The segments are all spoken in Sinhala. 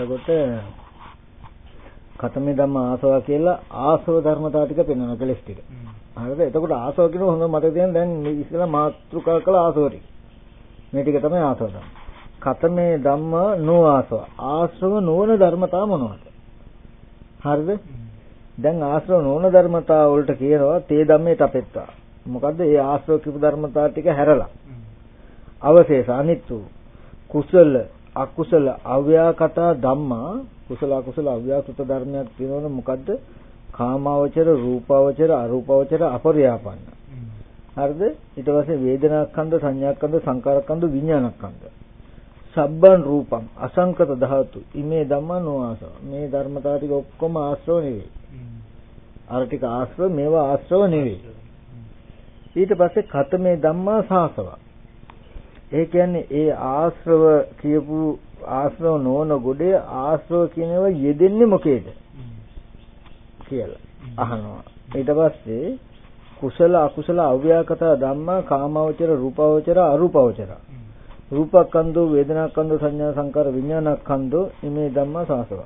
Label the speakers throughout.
Speaker 1: එතකොට කතමේ ධම්ම ආසව කියලා ආසව ධර්මතාව ටික පෙන්වන කෙලස් ටික. හරිද? එතකොට ආසව කියන හොඳ මතක තියන්න දැන් ඉස්සෙල්ලා මාත්‍රිකා කළ ආසව ටික. මේ ටික තමයි ආසව ධම්ම. කතමේ ධම්ම නොආසව. ආශ්‍රව නොවන ධර්මතාව මොනවද? හරිද? දැන් ආශ්‍රව නොවන ධර්මතාව වලට කියනවා තේ ධම්මේ තපෙත්තා. මොකද්ද? ඒ ආශ්‍රව කිපු ධර්මතාව ටික හැරලා. අවශේෂ අනිත්තු කුසල අකුසල අව්‍යාකතා ධම්මා කුසල අකුසල අව්‍යාකෘත ධර්මයක් තියෙනවනේ මොකද්ද? කාමාවචර, රූපාවචර, අරූපාවචර, අපරියාපන්න. හරිද? ඊට පස්සේ වේදනාස්කන්ධ, සංඥාස්කන්ධ, සංකාරස්කන්ධ, විඥානස්කන්ධ. සබ්බන් රූපං අසංකත ධාතු ඉමේ ධම්මා නොආස. මේ ධර්මතාව ටික ඔක්කොම ආශ්‍රව නෙවෙයි. අර ටික ආශ්‍රව මේවා ආශ්‍රව නෙවෙයි. ඊට පස්සේ කතමේ ධම්මා සාසව. ඒ කියන්නේ ඒ ආශ්‍රව කියපු ආශ්‍රව නොවන ගොඩේ ආශ්‍රව කියනව යෙදෙන්නේ මොකේද? කියලා අහනවා. ඊට පස්සේ කුසල අකුසල අව්‍යාකත ධම්මා කාමවචර රූපවචර අරූපවචර. රූපකන්දෝ වේදනාකන්දෝ සංඥා සංකාර විඥානකන්දෝ ඉමේ ධම්මා සාසව.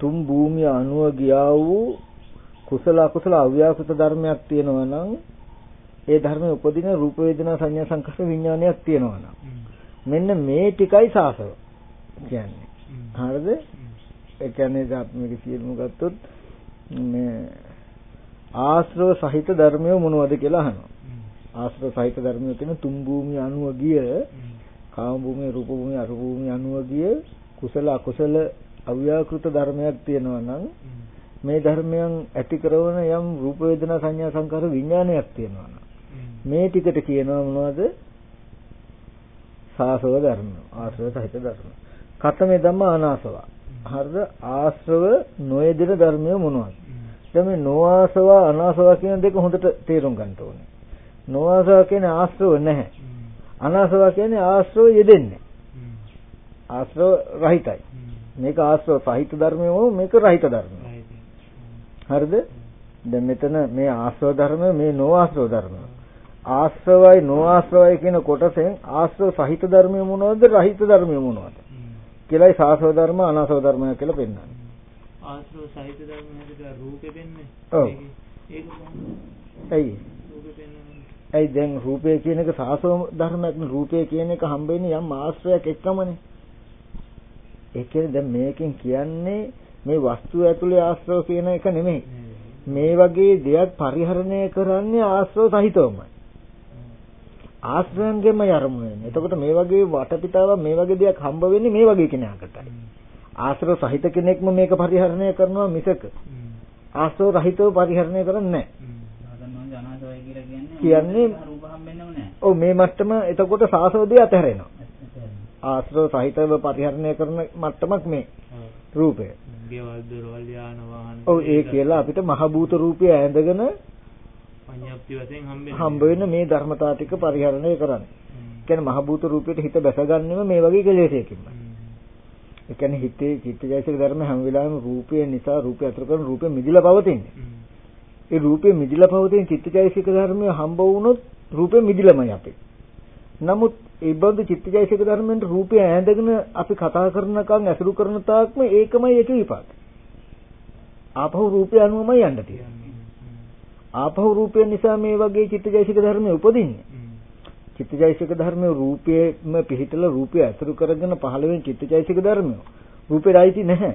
Speaker 1: තුම් භූමිය අනුව ගියා වූ කුසල අකුසල අව්‍යාකෘත ධර්මයක් තියෙනවා නම් ඒ ධර්මයේ උපදින රූප වේදනා සංඥා සංකල්ප විඥානයක් තියෙනවා නම් මෙන්න මේ ටිකයි සාසව කියන්නේ. හරිද? ඒ කියන්නේ අපි මේක සියලුම ගත්තොත් මේ ආශ්‍රව සහිත ධර්මය මොනවද කියලා අහනවා. ආශ්‍රව සහිත ධර්මය කියන තුන් භූමිය අනුව ගිය කාම භූමිය රූප භූමිය අරූප භූමිය අනුව ගිය කුසල අකුසල අව්‍යාකෘත ධර්මයක් තියෙනවා නම් මේ ධර්මයන් ඇති කරන යම් රූප වේදනා සංඥා සංකාර විඥානයක් තියෙනවා නම් මේ ටිකට කියනවා මොනවද? සාසව ධර්ම, ආශ්‍රව සහිත ධර්ම. කතමේ ධම්ම අනාසව. හරිද? ආශ්‍රව නොයදින ධර්මය මොනවද? දැන් මේ නොආසව අනාසව කියන දෙක හොඳට තේරුම් ගන්න ඕනේ. නොආසව කියන්නේ ආශ්‍රව නැහැ. අනාසව කියන්නේ ආශ්‍රව යෙදෙන්නේ. ආශ්‍රව රහිතයි. මේක ආශ්‍රව සහිත ධර්මයෝ මේක රහිත ධර්මය. හරිද? දැන් මෙතන මේ ආශ්‍රව ධර්ම මේ නොආශ්‍රව ධර්ම. ආශ්‍රවයි නොආශ්‍රවයි කියන කොටසෙන් ආශ්‍රව සහිත ධර්මය මොනවද රහිත ධර්මය මොනවද කියලායි සාසව ධර්ම අනාසව ධර්මය කියලා පෙන්වන්නේ.
Speaker 2: ආශ්‍රව සහිත ධර්මයකට රූපෙ වෙන්නේ.
Speaker 1: ඔව්. ඒක ඇයි? දැන් රූපය කියන එක සාසව ධර්මයක් නේ රූපය කියන එක හම්බෙන්නේ යම් ආශ්‍රයයක් එක්කමනේ. ඒ කියන්නේ දැන් මේකෙන් කියන්නේ මේ වස්තුව ඇතුලේ ආශ්‍රව කියන එක නෙමෙයි. මේ වගේ දෙයක් පරිහරණය කරන්නේ ආශ්‍රව සහිතවමයි. ආශ්‍රයන්ගෙම යරමුණ වෙන්නේ. එතකොට මේ වගේ වටපිටාවක් මේ වගේ දෙයක් හම්බ වෙන්නේ මේ වගේ කෙනාකටයි. ආශ්‍රව සහිත කෙනෙක්ම මේක පරිහරණය කරනවා මිසක ආශ්‍රව රහිතව පරිහරණය කරන්නේ නැහැ. කියන්නේ ඔව් මේ මට්ටම එතකොට සාසවදී අතහැරෙනවා. ආශ්‍රව සහිතව පරිහරණය කරන මට්ටමක් මේ රූපය.
Speaker 2: ගෙවල් දොරවල් යාන වාහන.
Speaker 1: ඔව් ඒ කියලා අපිට මහ භූත රූපය ඇඳගෙන
Speaker 2: පඤ්ඤාප්ති වශයෙන්.
Speaker 1: හම්බ වෙන මේ ධර්මතා ටික පරිහරණය කරන්නේ. කියන්නේ මහ භූත රූපයට හිත බැසගන්නෙම මේ වගේ කෙලෙසයකින්මයි. ඒ කියන්නේ හිතේ චිත්තජයසික ධර්ම හැම වෙලාවෙම රූපය නිසා රූපය අතර කරන රූපය මිදිලා පවතින්නේ. ඒ රූපය මිදිලා පවතින චිත්තජයසික ධර්මය හම්බ වුණොත් රූපය මිදිලාමයි අපේ. නමුත් ඒ බඳු චිත්තජයසික ධර්මෙන් රූපය ඈඳගෙන අපි කතා කරනකම් ඇසුරු කරන තාක්ම ඒකමයි ඒක විපාක. ආපහු රූපය අනුවමයි යන්න තියෙන්නේ. ආපහු රූපය නිසා මේ වගේ චිත්තජයසික ධර්මයේ උපදින්නේ. චිත්තජයසික ධර්මයේ රූපයේම පිහිටලා රූපය අතුරු කරගෙන පහළ වෙන චිත්තජයසික ධර්මය රූපේයිති නැහැ.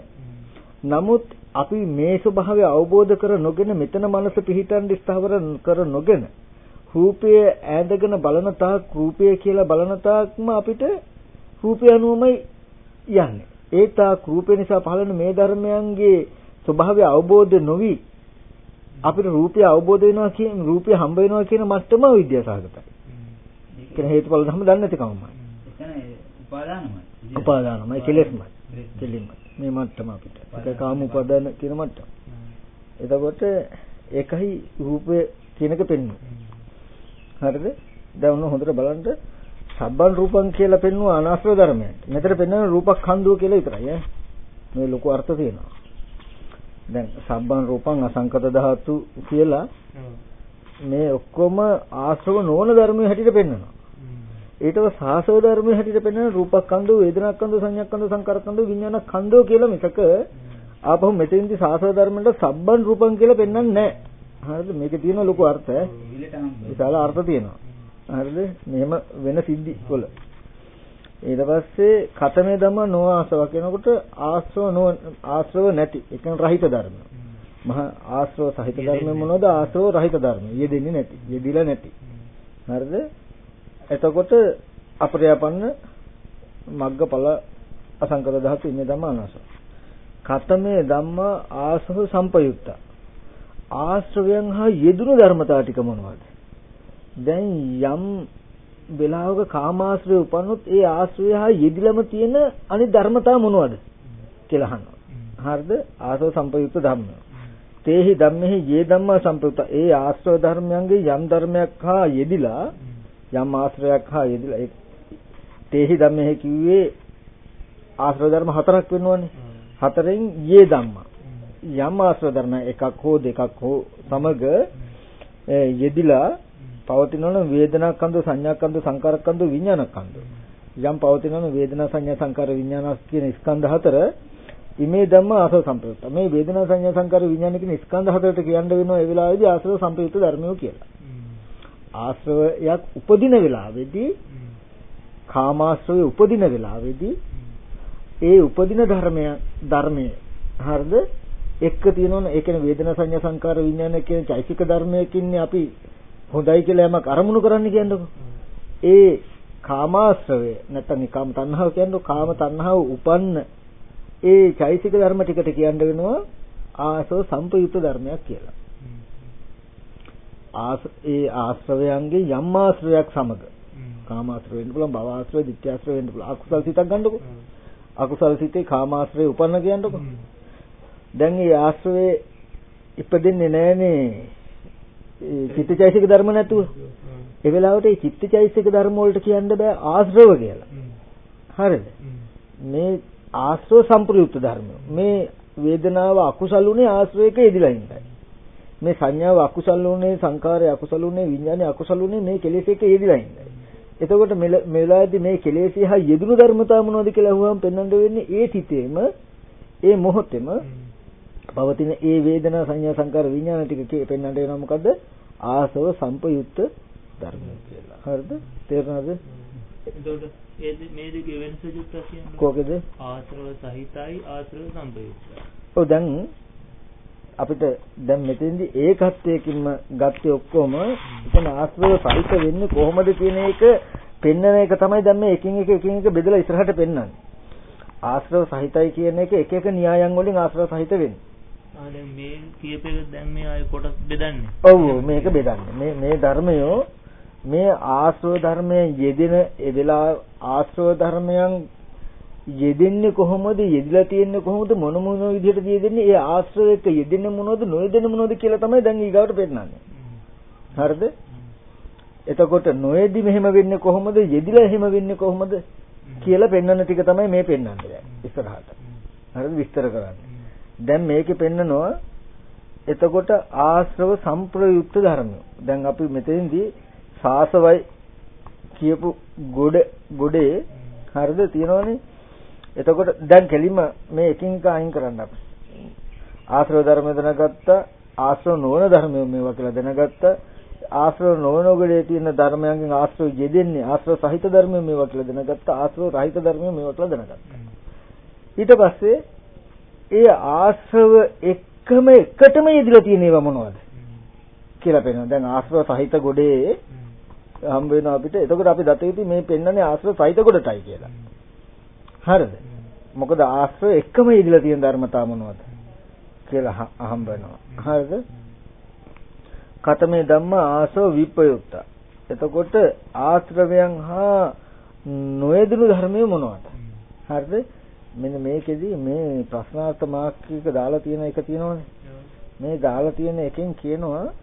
Speaker 1: නමුත් අපි මේ ස්වභාවය අවබෝධ කර නොගෙන මෙතන මනස පිහිටන් ස්ථාවර කර නොගෙන රූපය ඈඳගෙන බලන තාක් රූපය කියලා බලන තාක්ම අපිට රූපය අනුවමයි යන්නේ. ඒ තාක් රූපේ නිසා පහළන මේ ධර්මයන්ගේ ස්වභාවය අවබෝධ නොවි අපිට රූපය අවබෝධ වෙනවා කියන රූපය හම්බ වෙනවා කියන මට්ටම විද්‍යාසහගතයි. ඒ කියන්නේ හේතුඵල ධර්ම දන්නේ නැති කමමයි.
Speaker 3: කියන්නේ උපාදානමයි.
Speaker 1: උපාදානමයි කෙලෙස්මයි. කෙලින්ම මේ මට්ටම අපිට. ඒක කාම උපාදාන කියන මට්ටම. එතකොට ඒකයි රූපය කියන එක පෙන්වන්නේ. හරිද? දැන් ඔන්න හොඳට බලන්න සබ්බන් රූපං කියලා පෙන්වුවා අනාශ්‍රව ධර්මයක්. මෙතන පෙන්වන රූපඛන්‍දෝ කියලා විතරයි ඈ. මේ ලොකු අර්ථ තියෙනවා. දැන් සබ්බන් රූපං අසංකත ධාතු කියලා මේ ඔක්කොම ආශ්‍රව නොවන ධර්මයේ හැටියට පෙන්වනවා. ඊට පස්සේ සාසව ධර්මයේ හැටියට පෙන්වන රූපස්කන්ධ, වේදනාස්කන්ධ, සංඥාස්කන්ධ, සංකාරස්කන්ධ, විඥානස්කන්ධ කියලා මිසක ආපහු මෙතෙන්දි සාසව ධර්මෙන්ට සබ්බන් රූපං කියලා පෙන්වන්නේ නැහැ. හරිද? මේකේ තියෙන ලොකු අර්ථය. විශාල අර්ථ තියෙනවා. හරිද? මෙහෙම වෙන සිද්ධි වල. ඊට පස්සේ කතමේ ධම නොආසව කියනකොට ආශ්‍රව නො ආශ්‍රව නැති ඒ කියන්නේ රහිත ධර්ම. මහා ආශ්‍රව සහිත ධර්ම මොනවද? ආශ්‍රව රහිත ධර්ම. යෙදෙන්නේ නැති. යෙදිලා නැති. හරිද? එතකොට අපරයාපන්න මග්ගඵල අසංකත ධාතු ඉන්නේ ධම්ම අනාස. කතමේ ධම්ම ආසව සම්පයුක්ත. ආශ්‍රවයන් හා යෙදුණු ධර්මතා ටික මොනවද? දැන් යම් වෙලාවක කාමාශ්‍රය උපන්නොත් ඒ ආශ්‍රය හා යෙදිලම තියෙන අනිත් ධර්මතා මොනවද කියලා අහනවා. හරිද? ආසව සම්පයුක්ත ධම්ම. තේහි ධම්මෙහි යේ ධම්මා සම්පයුක්ත. ඒ ආශ්‍රව ධර්මයන්ගේ යම් ධර්මයක් හා යෙදිලා යම් ආශ්‍රයක් හා යෙදිලා ඒ තේහි ධම්මෙහි කිව්වේ ආශ්‍රව ධර්ම හතරක් වෙනවනේ. හතරෙන් යේ ධම්මා. යම් ආශ්‍රව ධර්ම එකක් හෝ දෙකක් හෝ සමග යෙදිලා පවතිනවනම් වේදනා කන්ද සංඥා කන්ද සංකාර කන්ද විඥාන කන්ද යම් පවතිනවනම් වේදනා සංඥා සංකාර විඥාන කියන ස්කන්ධ හතර ඉමේ ධම්ම ආසව සම්ප්‍රයුක්ත. මේ වේදනා සංඥා සංකාර විඥාන කියන ස්කන්ධ හතරට කියන්න වෙනවා ඒ වෙලාවේදී ආශ්‍රව සම්ප්‍රයුක්ත ධර්මයෝ කියලා. ආශ්‍රවයක් උපදින වෙලාවේදී කාමාශ්‍රවය උපදින වෙලාවේදී ඒ උපදින ධර්මය ධර්මයේ හරිද? එක්ක තියෙනවනේ. ඒ කියන්නේ වේදනා සංඥා සංකාර විඥාන කියන චෛසික ධර්මයකින්නේ අපි හොඳයි කියලා යමක් අරමුණු කරන්න කියන්නකො. ඒ කාමාශ්‍රවය නැත්නම් කාම තණ්හාව කියන්නේ කාම තණ්හාව උපන්න ඒ චෛසික ධර්ම ටිකට කියන්න වෙනවා ආසව සම්පයුක්ත ධර්මයක් කියලා. ආස ඒ ආශ්‍රවයන්ගේ යම් ආශ්‍රවයක් සමග කාමාශ්‍රව වෙන්න පුළුවන් භවආශ්‍රව ditthාශ්‍රව වෙන්න පුළුවන් අකුසල සිතක් ගන්නකො. අකුසල සිතේ කාමාශ්‍රය උපන්න කියන්නකො. දැන් මේ ආශ්‍රවේ ඉපදෙන්නේ නැහනේ චිත්තචෛසික ධර්ම නැතුව. ඒ වෙලාවට මේ චිත්තචෛසික ධර්ම වලට කියන්න බෑ ආශ්‍රව කියලා. හරිද? මේ ආශ්‍රව සම්ප්‍රයුක්ත ධර්ම. මේ වේදනාව අකුසල උනේ ආශ්‍රවයක යෙදිලා ඉඳයි. මේ සංඥාව අකුසල උනේ සංකාරය අකුසල උනේ විඥානය අකුසල උනේ මේ කෙලෙස් එක යෙදිලා ඉඳයි. එතකොට මේ වෙලාවේදී මේ කෙලෙස් හා යෙදුණු ධර්මතා මොනවද කියලා අහුවම පෙන්වන්න වෙන්නේ ඒ තිතේම ඒ මොහොතේම පවතින ඒ වේදනා සංඥා සංකාර විඥාන ටික පෙන්වන්න වෙනවා මොකද්ද? ආසව සම්පයුක්ත ධර්මය කියලා. හරිද? තේරුණාද?
Speaker 2: එතකොට මේ දෙකේ වෙනස චුට්ටක් කියන්න.
Speaker 1: කොකද?
Speaker 2: ආශ්‍රව සහිතයි ආශ්‍රව සම්පයුක්තයි.
Speaker 1: ඔව් දැන් අපිට දැන් මෙතෙන්දි ඒකත්වයකින්ම ගත්තේ ඔක්කොම එතන ආශ්‍රව සහිත වෙන්නේ කොහොමද කියන එක පෙන්වන එක තමයි දැන් මේ එකින් එක එකින් එක බෙදලා ඉස්සරහට පෙන්වන්නේ. ආශ්‍රව සහිතයි කියන එක එක එක න්‍යායන් වලින් ආශ්‍රව සහිත වෙන්නේ.
Speaker 2: ආ දැන් මේ කියප එක දැන් මේ ආයේ කොටස් බෙදන්නේ.
Speaker 1: ඔව් මේක බෙදන්නේ. මේ මේ ධර්මයෝ මේ ආශ්‍රව ධර්මයෙන් යෙදෙන ඒ වෙලාව ආශ්‍රව ධර්මයන් යෙදෙන්නේ කොහොමද යෙදලා තියෙන්නේ කොහොමද මොන මොන විදිහටද යෙදෙන්නේ ඒ ආශ්‍රවයක යෙදෙන්නේ මොනවද නොයෙදෙන්නේ මොනවද කියලා තමයි දැන් ඊගාවට පෙන්නන්නේ. හරිද? එතකොට නොයෙදි මෙහෙම වෙන්නේ කොහොමද යෙදිලා එහෙම වෙන්නේ කොහොමද කියලා පෙන්වන ටික තමයි මේ පෙන්වන්නේ දැන් ඉස්සරහට. හරිද විස්තර කරන්නේ. දැන් මේකේ පෙන්නනවා එතකොට ආශ්‍රව සම්ප්‍රයුක්ත ධර්මය. දැන් අපි මෙතෙන්දී සාසවයි කියපු ගොඩ ගොඩේ හරිද තියෙනවනේ. එතකොට දැන් කෙලින්ම මේ එකින් එක අයින් කරන්න අපි. ආශ්‍රව ධර්ම දැනගත්තා ආශ්‍රව නොවන ධර්මය මේවා කියලා දැනගත්තා ආශ්‍රව නොවන ගොඩේ තියෙන ධර්මයන්ගෙන් ආශ්‍රව යෙදෙන්නේ ආශ්‍රව සහිත ධර්මය මේවා කියලා දැනගත්තා ආශ්‍රව රහිත ධර්මය මේවා කියලා දැනගත්තා. ඊට පස්සේ ඒ ආශ්‍රව එක්කම එකටම යෙදලා තියෙන ඒවා මොනවද කියලා පෙන්වනවා. දැන් ආශ්‍රව සහිත ගොඩේ හම්බ වෙනවා අපිට. එතකොට අපි දත යුතු මේ පෙන්වන්නේ ආශ්‍රව සහිත ගොඩටයි කියලා. හරිද? මොකද ආශ්‍රව එක්කම යෙදලා තියෙන ධර්මතා මොනවද කියලා හම්බ වෙනවා. හරිද? කතමේ ධම්ම ආසව විපයුක්ත. එතකොට ආශ්‍රවයන් හා නොයදුණු ධර්මය මොනවද? හරිද? මෙන්න මේකෙදි මේ ප්‍රශ්නාර්ථ මාක්‍රික දාලා තියෙන එක තියෙනවනේ. මේ දාලා තියෙන එකෙන් කියනවා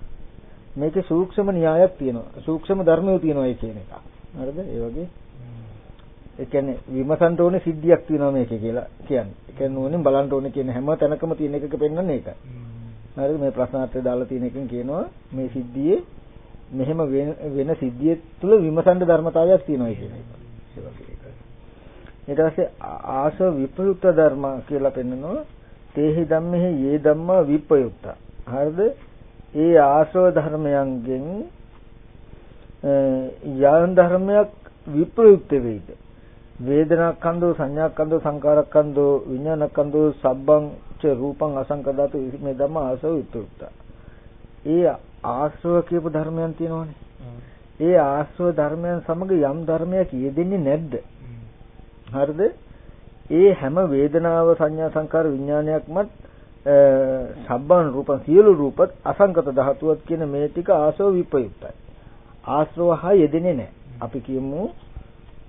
Speaker 1: මේකේ සූක්ෂම න්‍යායක් තියෙනවා. සූක්ෂම ධර්මයක් තියෙනවා ඒ කියන එක. හරිද? ඒ වගේ ඒ කියන්නේ විමසන්න ඕනේ සිද්ධියක් තියෙනවා මේකේ කියලා කියන්නේ. ඒ කියන්නේ ඕනේ බලන්න ඕනේ කියන හැම තැනකම තියෙන එකක පෙන්වන්නේ ඒකයි. හරිද? මේ ප්‍රශ්නාර්ථය දාලා තියෙන එකෙන් කියනවා මේ සිද්ධියේ මෙහෙම වෙන සිද්ධිය තුළ විමසන්න ධර්මතාවයක් තියෙනවා කියන එක. ඊට පස්සේ ආශව විපයුක්ත ධර්ම කියලා පෙන්නනවා තේහි ධම්මෙහි යේ ධම්මා විපයුක්ත. හරිද? ඒ ආශව ධර්මයන්ගෙන් යම් ධර්මයක් විප්‍රයුක්ත වෙයිද? වේදනාකන්දෝ සංඥාකන්දෝ සංකාරකන්දෝ විඥානකන්දෝ සබ්බං ච රූපං අසංකදාතු මේ ධම්ම ආශව විප්‍රයුක්ත. ඒ ආශ්‍රව කියපු ධර්මයන් තියෙනවනේ. ඒ ආශ්‍රව ධර්මයන් සමග යම් ධර්මයක් යෙදෙන්නේ නැද්ද? හරිද? ඒ හැම වේදනාව සංඥා සංකාර විඥානයක්මත් සබ්බන් රූපන් සියලු රූපත් අසංකත ධාතුවක් කියන මේ ටික ආශ්‍රව විපයුක්තයි. ආශ්‍රව හා යෙදෙන්නේ නැහැ. අපි කියමු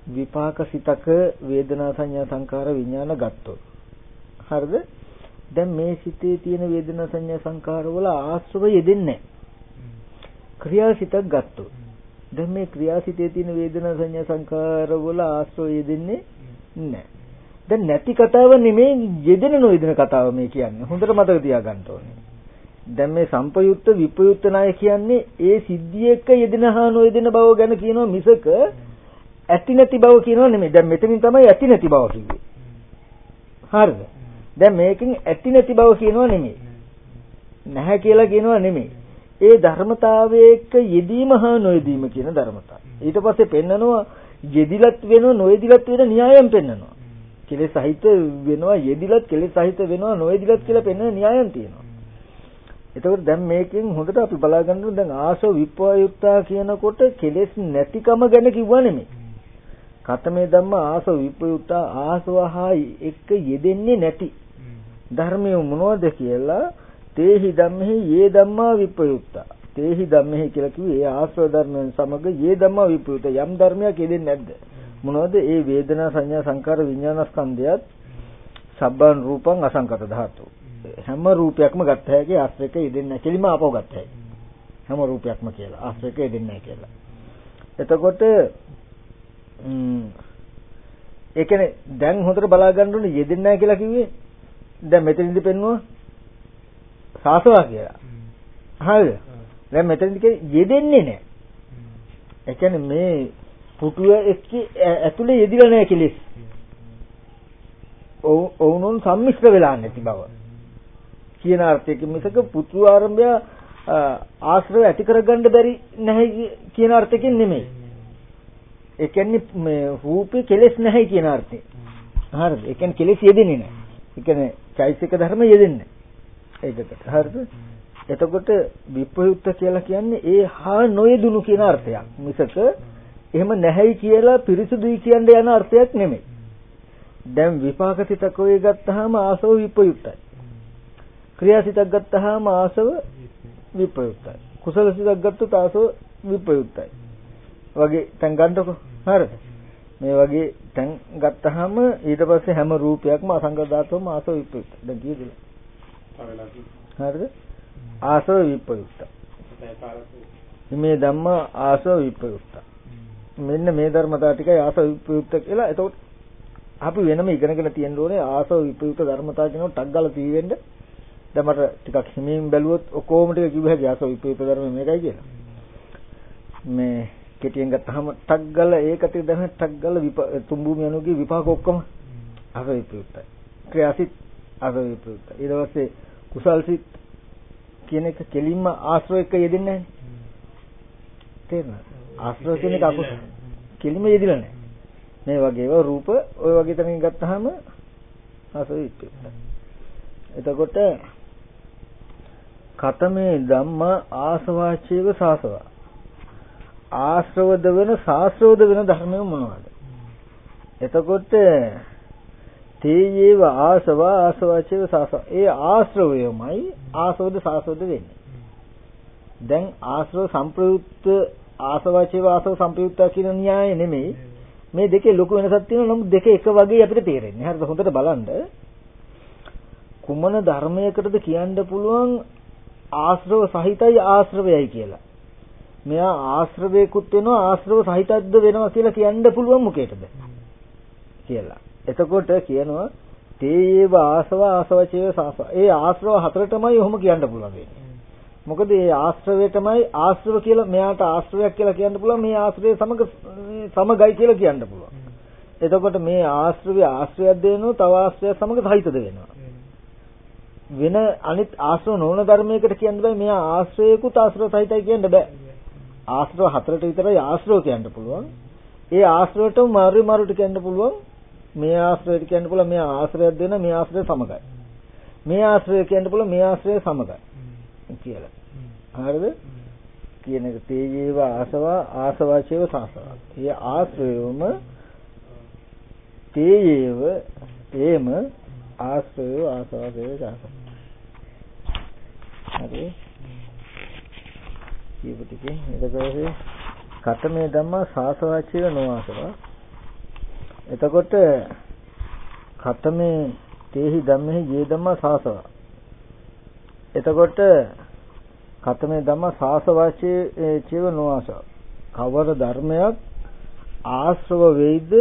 Speaker 1: විපාක සිතක වේදනා සංඥා සංකාර විඥාන ගත්තොත්. හරිද? දැන් මේ සිතේ තියෙන වේදනා සංඥා සංකාර වල ආශ්‍රව යෙදෙන්නේ නැහැ. ක්‍රියාසිතක් ගත්තොත්. දැන් මේ ක්‍රියාසිතේ තියෙන වේදනා සංඥා සංකාර වල ආශ්‍රව යෙදෙන්නේ නැහැ. දැන් නැති කතාව නෙමෙයි යෙදෙන නොයෙදෙන කතාව මේ කියන්නේ. හොඳට මතක තියාගන්න ඕනේ. දැන් මේ සම්පයුක්ත විපයුක්ත ණය කියන්නේ ඒ සිද්ධිය එක්ක යෙදෙන හා නොයෙදෙන බව ගැන කියනවා මිසක ඇති නැති බව කියනවා නෙමෙයි. දැන් මෙතනින් තමයි ඇති නැති බව කිව්වේ. හරිද? දැන් මේකෙන් ඇති නැති බව කියනවා නෙමෙයි. නැහැ කියලා කියනවා නෙමෙයි. ඒ ධර්මතාවයේ එක්ක යෙදීම හා නොයෙදීම කියන ධර්මතාවය. ඊට පස්සේ පෙන්නනවා යෙදිලත් වෙනව නොයෙදිලත් වෙන න්‍යායම් පෙන්නනවා. කෙලෙස් සහිත වෙනවා යෙදිලත් කෙලෙස් සහිත වෙනවා නොයෙදිලත් කියලා පෙන්වන න්‍යායම් තියෙනවා. එතකොට දැන් මේකෙන් හොඳට අපි බලා ගන්න දැන් ආසව විප්‍රයුක්තා කියනකොට කෙලෙස් නැතිකම ගැන කිව්වා නෙමෙයි. කතමේ ධම්ම ආසව විප්‍රයුක්තා ආසවහා එක්ක යෙදෙන්නේ නැති ධර්මය මොනවද කියලා තේහි ධම්මෙහි යේ ධම්මා විප්‍රයුක්තා. තේහි ධම්මෙහි කියලා කිව්වේ ඒ ආශ්‍රව ධර්මයන් සමග යේ ධම්මා විප්‍රයුක්ත යම් ධර්මයක් යෙදෙන්නේ නැද්ද? මොනවද? ඒ වේදනා සංඥා සංකාර විඥානස්කන්ධයත් සබ්බන් රූපං අසංකත ධාතු. හැම රූපයක්ම ගත්ත හැකි ආශ්‍රයක යෙදෙන්නේ නැහැ. කෙලිම ආපහු ගත්ත හැකි. හැම රූපයක්ම කියලා ආශ්‍රයක යෙදෙන්නේ නැහැ කියලා. එතකොට ඒ කියන්නේ දැන් හොඳට බලා ගන්න ඕනේ යෙදෙන්නේ නැහැ කියලා කිව්වේ දැන් මෙතනදි පෙන්නුවා සාසවා කියලා. හරිද? දැන් මෙතනදි කියන්නේ යෙදෙන්නේ නැහැ. ඒ කියන්නේ මේ පුටුව එක්ක ඇතුලේ යෙදිලා නැහැ කෙලෙස්. ඔවුනොන් සම්මිශ්‍ර වෙලා නැති බව. කියන අර්ථයකින් මිසක පුතු ආරම්භය ආශ්‍රය ඇති කරගන්න බැරි නැහැ කියන අර්ථයකින් නෙමෙයි. ඒ කියන්නේ මේ රූපේ කෙලෙස් නැහැ කියන අර්ථය. හරිද? ඒ කියන්නේ කෙලෙස් යෙදෙන්නේ නැහැ. ඒ කියන්නේ චෛසික ධර්ම යෙදෙන්නේ ඒකට. හරිද? එතකොට විප්‍රයුක්ත කියලා කියන්නේ ඒ හා නොයෙදුණු කියන අර්ථයක්. මිසක එහෙම නැහැයි කියලා පිරිසුදුයි කියන්න යන අර්ථයක් නෙමෙයි. දැන් විපාක සිතක ඔය ගත්තාම ආසව විප්‍රයුක්තයි. ක්‍රියාසිතක් ගත්තාම ආසව විප්‍රයුක්තයි. කුසල සිතක් ගත්තොත් ආසව විප්‍රයුක්තයි. වගේ දැන් ගන්නකො හරිද? මේ වගේ දැන් ගත්තාම ඊට පස්සේ හැම රූපයක්ම අසංගත ධාතුවම ආසව විප්‍රයුක්තයි. දැන් කීයද? හරිද? ආසව විප්‍රයුක්තයි. මේ ධම්ම ආසව විප්‍රයුක්තයි. මෙන්න මේ ධර්මතා ටිකයි ආසව විප්‍රයුක්ත කියලා. එතකොට අපි වෙනම ඉගෙනගෙන තියෙන්න ඕනේ ආසව විප්‍රයුක්ත ධර්මතා කියනකොට ටක් ගාලා තීවෙන්න. දැන් මට ටිකක් හිමින් බැලුවොත් ඔක්කොම ටික කිව්ව හැකි ආසව විප්‍රයුක්ත ධර්ම මේකයි කියලා. මේ කෙටියෙන් ගත්තාම ටක් ගාලා ඒකට දැන් ටක් ගාලා තුම්බුමි අනුගේ විපාක ඔක්කොම ආසව විප්‍රයුක්තයි. ක්‍රියාසිත ආසව විප්‍රයුක්තයි. ඊට පස්සේ කුසල්සිත කියන එක කෙලින්ම ආශ්‍රය එක්ක යෙදෙන්නේ නැහැ. තේරෙනවද? ආශ්‍රව කියන එක අකුස කෙලිම යෙදිලා නැහැ. මේ වගේ ඒවා රූප ওই වගේ තැනකින් ගත්තාම ආශ්‍රව විප්‍රයුක්තයි. එතකොට කතමේ ධම්ම ආසවාචේව සාසවා ආශ්‍රවද වෙන සාස්ත්‍රවද වෙන ධර්මය මොනවද? එතකොට තේයේව ආසව ආසවාචේව සාසව ඒ ආශ්‍රවයමයි ආසවද සාසවද වෙන්නේ. දැන් ආශ්‍රව සංප්‍රයුක්ත ආසවාචේව ආසව සංප්‍රයුක්ත කියන න්‍යාය නෙමෙයි. මේ දෙකේ ලොකු වෙනසක් තියෙනවා නමුත් දෙක එක වගේ අපිට තේරෙන්නේ. හරිද? හොඳට බලන්න. කුමන ධර්මයකටද කියන්න පුළුවන් ආශ්‍රව සහිතයි ආශ්‍රවයයි කියලා. මෙයා ආශ්‍රවයකුත් වෙනවා ආශ්‍රව සහිතද්ද වෙනවා කියලා කියන්න පුළුවන් මොකේද? කියලා. එතකොට කියනවා තේයේව ආසව ආසවචේව සාස. ඒ ආශ්‍රව හතරටමයි ඔහොම කියන්න පුළුවන් වෙන්නේ. මොකද මේ ආශ්‍රවය තමයි ආශ්‍රව කියලා මෙයාට ආශ්‍රවයක් කියලා කියන්න පුළුවන් මේ ආශ්‍රවය සමග සමගයි කියලා කියන්න පුළුවන්. එතකොට මේ ආශ්‍රවය ආශ්‍රයයක් දෙනවා තව ආශ්‍රයයක් සමග සහිතද වෙනවා. වෙන අනිත් ආශ්‍රව නොවන ධර්මයකට කියන්න බෑ මෙයා ආශ්‍රයකුත් ආශ්‍රව සහිතයි කියන්න බෑ. ආශ්‍රව හතරට විතරයි ආශ්‍රව කියන්න පුළුවන්. ඒ ආශ්‍රවයටම මාරු මාරුට කියන්න පුළුවන්. මේ ආශ්‍රවයට කියන්න පුළුවන් මේ ආශ්‍රයයක් දෙන මේ ආශ්‍රය සමගයි. මේ ආශ්‍රය කියන්න පුළුවන් මේ ආශ්‍රය සමගයි. කියලා. හරිද? කියන එක තේජේව ආසවා ආසවාචේව සාසවා. ඒ ආශ්‍රයවම තේජේව ඒම ආශ්‍රයව ආසවාචේව සාසවා. හරි. කියපු ටිකේ ඊට කතමේ ධම්මා සාසවාචේව නොආසවා. එතකොට කතමේ තේහි ධම්මෙහි යේ ධම්මා සාසවා. එතකොට කතමේ ධම්ම සාසවාචේ චේව නොආස කවර ධර්මයක් ආශ්‍රව වේද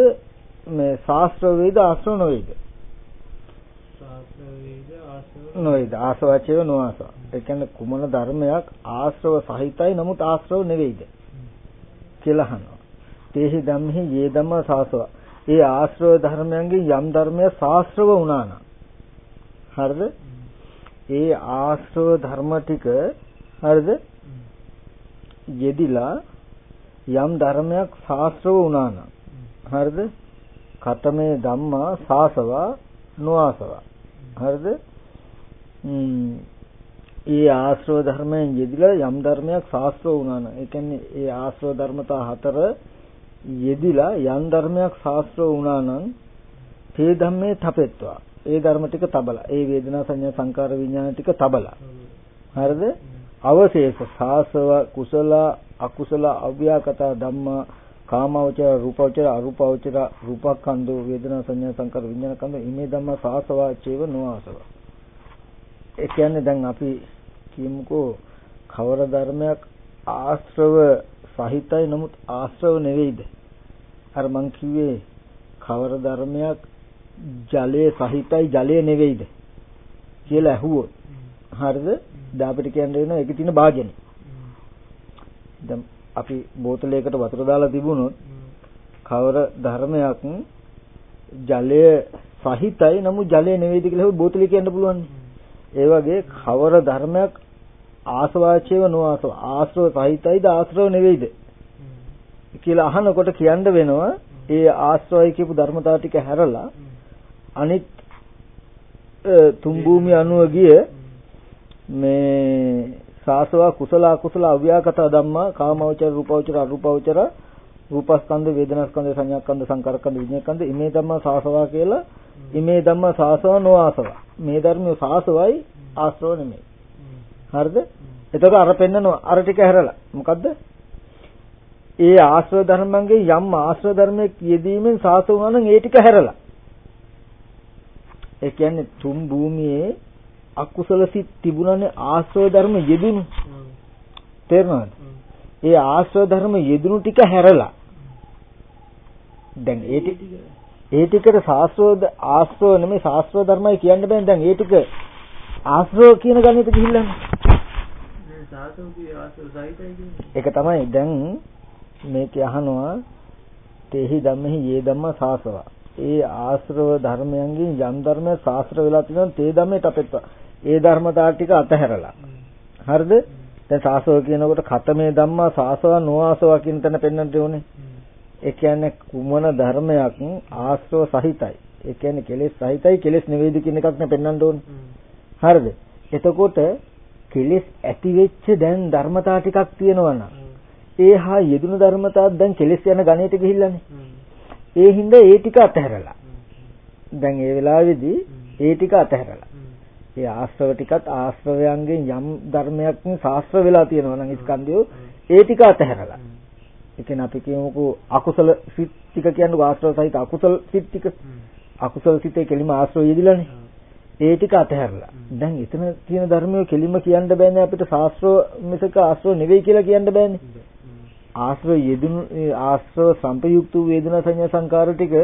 Speaker 1: මේ ශාස්ත්‍ර වේද ආශ්‍රව නොවේද? නොවේද? ආශ්‍රවචේව නොආස ඒ කියන්නේ කුමන ධර්මයක් ආශ්‍රව සහිතයි නමුත් ආශ්‍රව නෙවෙයිද? කියලා අහනවා. තේහි ධම්මෙහි යේ ධම්ම සාසව ඒ ආශ්‍රව ධර්මයන්ගේ යම් ධර්මයක් ශාස්ත්‍රව වුණා නම් හරිද ඒ ආශ්‍රව ධර්ම ටික හරිද? යෙදිලා යම් ධර්මයක් ශාස්ත්‍රව වුණා නම් හරිද? කතමේ ධම්මා සාසවා නොආසවා. හරිද? ඒ ආශ්‍රව ධර්මයෙන් යෙදිලා යම් ධර්මයක් ශාස්ත්‍රව වුණා නම් ඒ කියන්නේ ඒ ආශ්‍රව ධර්මතා හතර යෙදිලා යම් ධර්මයක් ශාස්ත්‍රව වුණා නම් තේ ධම්මේ තපෙත්වා. ඒ ධර්ම ටික තබලා. ඒ වේදනා සංඥා සංකාර විඥාන ටික තබලා. හරිද? අවශේෂ සාසව කුසල අකුසල අව්‍යාකත ධම්මා කාමවචර රූපවචර අරූපවචර රූපකන්ද වේදනා සංඥා සංකාර විඥාන කන්ද ඉමේ ධම්ම සාසවා චේව නොආසව. ඒ කියන්නේ දැන් අපි කියමුකෝ කවර ධර්මයක් ආශ්‍රව සහිතයි. නමුත් ආශ්‍රව නෙවෙයිද? අර මං කිව්වේ කවර ධර්මයක් ජලයේ සහිතයි ජලය නෙවෙයිද කියලා ඇහුවොත් හරිද? දැන් අපිට කියන්න වෙනවා ඒකේ තියෙන භාජනේ දැන් අපි බෝතලයකට වතුර දාලා තිබුණොත් කවර ධර්මයක් ජලය සහිතයි නමුත් ජලය නෙවෙයිද කියලා බෝතලේ කියන්න පුළුවන් ඒ වගේ කවර ධර්මයක් ආසවාචේව නොආසව. ආශ්‍රව සහිතයිද ආශ්‍රව නෙවෙයිද? කියලා අහනකොට කියන්න වෙනවා ඒ ආශ්‍රවයි කියපු ධර්මතාව ටික හැරලා අනිත් තුන් භූමිය අනුව ගිය මේ සාසවා කුසල අකුසල අව්‍යාකත ධම්මා කාමවචර රූපවචර අරූපවචර රූපස්කන්ධ වේදනාස්කන්ධ සංඥාස්කන්ධ සංකාරස්කන්ධ විඤ්ඤාස්කන්ධ ඉමේ ධම්මා සාසවා කියලා ඉමේ ධම්මා සාසව නොආසව. මේ ධර්මයේ සාසවයි ආශ්‍රව නෙමෙයි හරිද? එතකොට අර පෙන්නනවා අර ටික හැරලා මොකද්ද? ඒ ආශ්‍රව ධර්මයන්ගේ යම් ආශ්‍රව ධර්මයක් යෙදීමෙන් සාසව වුණා නම් ඒ ටික හැරලා ඒ කියන්නේ තුන් භූමියේ අකුසල සිත් තිබුණානේ ආශ්‍රව ධර්ම යෙදුණු. තේරෙනවද? ඒ ආශ්‍රව ධර්ම යෙදුණු ටික හැරලා දැන් ඒ ටික ඒ ටිකට සාස්ත්‍රව ආශ්‍රව නෙමෙයි සාස්ත්‍රව ධර්මයි කියන්න බෑ. දැන් ඒ ටික ආශ්‍රව කියන ගණිත ගිහිල්ලානේ. ඒක තමයි දැන් මේක අහනවා තේහි ධම්මෙහි යේ ධම්ම සාසවා ඒ ආශ්‍රව ධර්මයන්ගෙන් යම් ධර්මයක් ශාස්ත්‍ර වෙලා තියෙනවා තේ ධම්මයට අපෙත්වා. ඒ ධර්මතාව ටික අතහැරලා. හරිද? දැන් සාසව කියනකොට කතමේ ධම්මා සාසව නොආසව කියන තැන පෙන්වන්න ඕනේ. ඒ කියන්නේ කුමන ධර්මයක් ආශ්‍රව සහිතයි. ඒ කියන්නේ කෙලෙස් සහිතයි කෙලෙස් නෙවෙයිද කියන එකක් නේ පෙන්වන්න ඕනේ. හරිද? එතකොට කෙලෙස් ඇති වෙච්ච දැන් ධර්මතා ටිකක් තියෙනවා නම් ඒ හා යෙදුණු ධර්මතාවක් දැන් කෙලෙස් යන ගණයට ගිහිල්ලානේ. ඒ හින්දා ඒ ටික අතහැරලා. දැන් ඒ වෙලාවේදී ඒ ටික අතහැරලා. ඒ ආශ්‍රව ටිකත් ආශ්‍රවයන්ගෙන් යම් ධර්මයක් ශාස්ත්‍ර වෙලා තියෙනවා නම් ස්කන්ධය ඒ ටික අතහැරලා. ඒ කියන්නේ අපි කියමුකෝ අකුසල සිත් ටික කියන්නේ ආශ්‍රව සහිත අකුසල සිත් ටික. අකුසල සිතේ කෙලිම ආශ්‍රව යෙදිලානේ. ඒ ටික අතහැරලා. දැන් එතන තියෙන ධර්මයේ කෙලිම කියන්න බෑනේ අපිට ශාස්ත්‍ර මිසක ආශ්‍රව නෙවෙයි කියලා කියන්න බෑනේ. ආශ්‍රව යෙදුණු ආශ්‍රව සම්පයුක්ත වේදනා සංඥා සංකාර ටික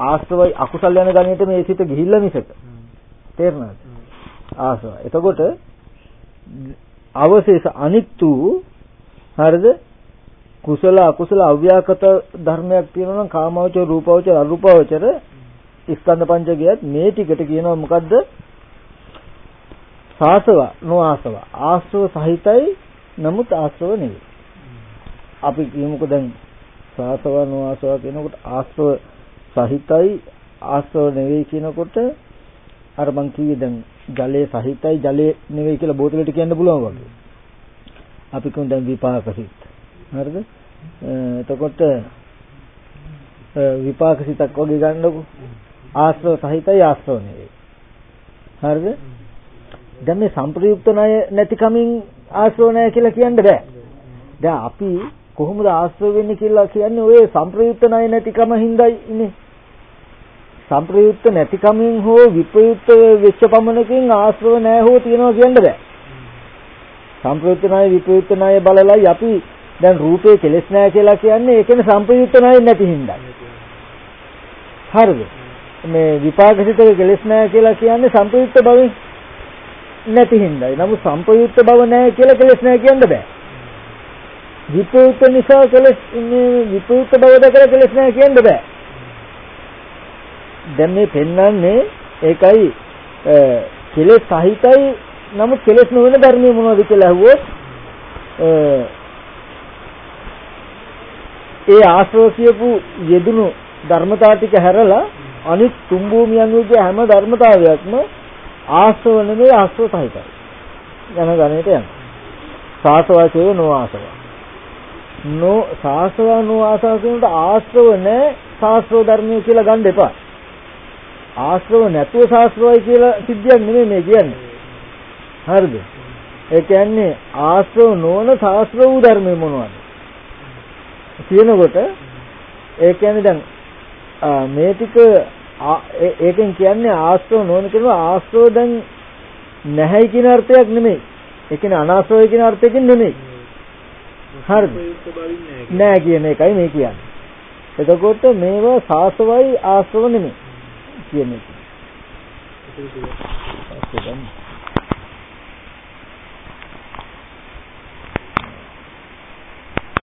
Speaker 1: ආශ්‍රවයි අකුසල යන ගණයට මේ සිත ගිහිල්ලා මිසක තේරෙනවද ආශ්‍රව එතකොට අවශේෂ අනිත් වූ හරිද කුසල අකුසල අව්‍යාකත ධර්මයක් තියෙනවා නම් කාමවචර රූපවචර අරූපවචර ස්කන්ධ පංචකයත් මේ ටිකට කියනවා මොකද්ද සාසව නොආසව ආශ්‍රව සහිතයි නමුත් ආශ්‍රව නෙවෙයි අපි කියමුකෝ දැන් සාසව නොආසව කියනකොට ආශ්‍රව සහිතයි ආශ්‍රව නෙවෙයි කියනකොට අර මං කිව්වේ දැන් ජලයේ සහිතයි ජලයේ නෙවෙයි කියලා බෝතලෙට කියන්න පුළුවන් වගේ. අපි කියමු දැන් විපාක සිත්. හරිද? එතකොට විපාක සිතක් වගේ ගන්නකො. ආශ්‍රව සහිතයි ආශ්‍රව නෙවෙයි. හරිද? දැන් මේ සම්ප්‍රයුක්ත ණය නැති කමින් ආශ්‍රව නැහැ කියලා කියන්න බෑ. දැන් අපි කොහොමද ආශ්‍රව වෙන්නේ කියලා කියන්නේ ඔය සම්ප්‍රයුක්ත ණය නැතිකම හින්දායි ඉන්නේ. සම්ප්‍රයුක්ත නැතිකමින් හෝ විප්‍රයුක්ත වෙච්ච පමණකින් ආශ්‍රව නැහැ හෝ තියනවා කියන්න බෑ. සම්ප්‍රයුක්ත ණය විප්‍රයුක්ත ණය බලලයි අපි දැන් රූපේ කෙලස් නැහැ කියලා කියන්නේ ඒ කියන්නේ සම්ප්‍රයුක්ත ණය නැති හින්දා. හරිද? මේ විපාකසිතක කෙලස් නැහැ කියලා කියන්නේ සම්ප්‍රයුක්ත භවෙන් නැති හින්දායි. නමුත් සම්ප්‍රයුක්ත භව නැහැ කියලා කෙලස් නැහැ කියන්න බෑ. විප්‍රයුක්ත නිසා කෙලස් මේ විප්‍රයුක්ත භව දැකලා කෙලස් නැහැ කියන්න බෑ. දැන් මේ පෙන්වන්නේ ඒකයි කෙලෙස් සහිතයි නමුත් කෙලෙස් නොවන ධර්මයේ මොනවද කියලා අහුවොත් ඒ ආශ්‍රව කියපු යෙදුණු ධර්මතා ටික හැරලා අනිත් තුන් භූමියන්ගේ හැම ධර්මතාවයක්ම ආශ්‍රව නෙමෙයි ආශ්‍රව සහිතයි. යන ගණයට යන. සාසවාසය නොආසව. නෝ සාසව නොආසව කියනට ආශ්‍රව නැහැ සාස්ත්‍රව ධර්මය කියලා ගන්න එපා. ආශ්‍රව නැතුව ශාස්ත්‍රවයි කියලා සිද්ධියක් නෙමෙයි මේ කියන්නේ. හරිද? ඒ කියන්නේ ආශ්‍රව නොවන ශාස්ත්‍ර වූ ධර්මය මොනවද? කියනකොට ඒ කියන්නේ දැන් මේ ටික ඒකෙන් කියන්නේ ආශ්‍රව නොවන කියනවා ආශ්‍රව දැන් නැහැයි කියන අර්ථයක් නෙමෙයි. ඒ කියන්නේ අනාශ්‍රවයි කියන අර්ථයකින් නෙමෙයි. හරිද? නෑ කියන එකයි මේ කියන්නේ. එතකොට මේවා සාසවයි ආශ්‍රව නෙමෙයි. කියන එක.